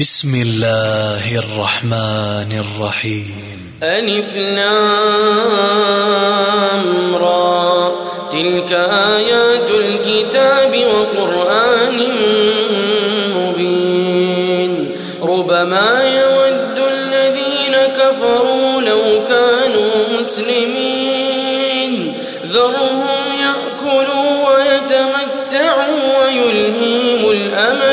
بسم الله الرحمن الرحيم. ألف لام را. تلك آيات الكتاب وقرآن مبين. ربما يود الذين كفروا لو كانوا مسلمين. ذرهم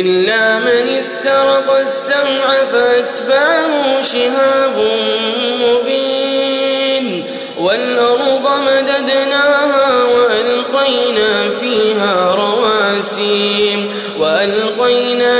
إلا من استرق السمع فأتبعه شهاب مبين. والأرض مددناها وألقينا فيها رواسي. وألقينا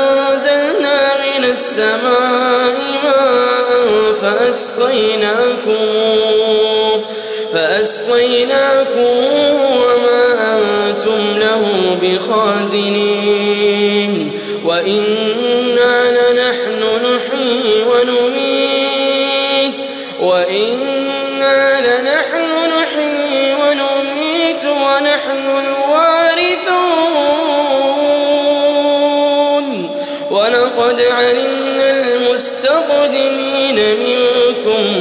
من السماء ماء فأسقيناكم فأسقيناكم وما أنتم له بخازنين. وإنا لنحن نحيي ونميت وإنا لنحن نحيي ونميت ونحن الوارثون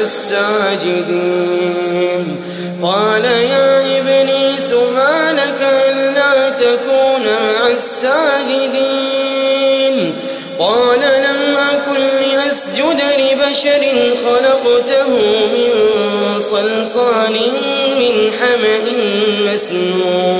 الساجدين قال يا إبليس ما لك ألا تكون مع الساجدين. قال لم أكن لأسجد لبشر خلقته من صلصال من حمأ مسنون.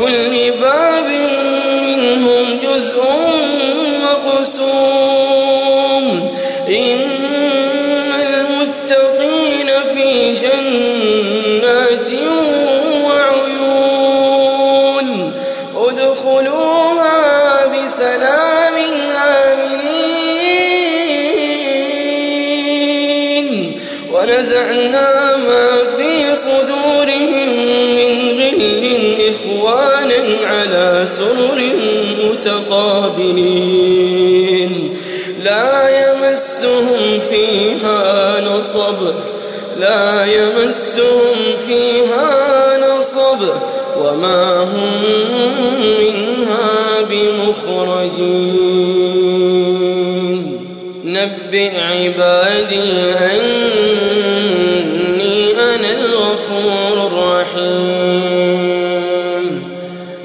لكل باب منهم جزء مقسوم. إن المتقين في جنات وعيون. ادخلوها بسلام آمنين. ونزعنا ما في صدورهم سرر متقابلين. لا يمسهم فيها نصب. لا يمسهم فيها نصب. وما هم منها بمخرجين. نبئ عبادي أني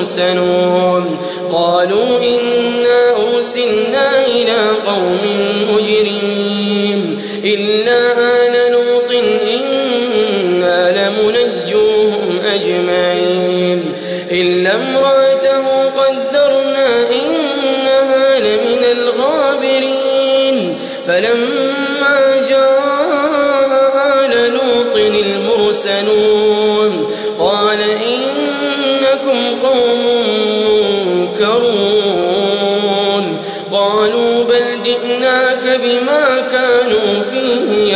المرسلون. قالوا إنا أرسلنا إلى قوم مجرمين. إلا آل لوط إنا لمنجوهم أجمعين. إلا امرأته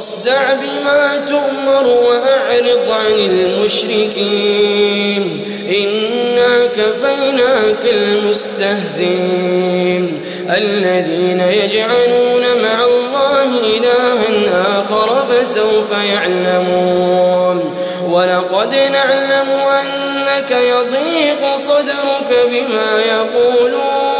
فاصدع بما تؤمر وأعرض عن المشركين. إنا كفيناك المستهزئين. الذين يجعلون مع الله إلها آخر فسوف يعلمون. ولقد نعلم أنك يضيق صدرك بما يقولون.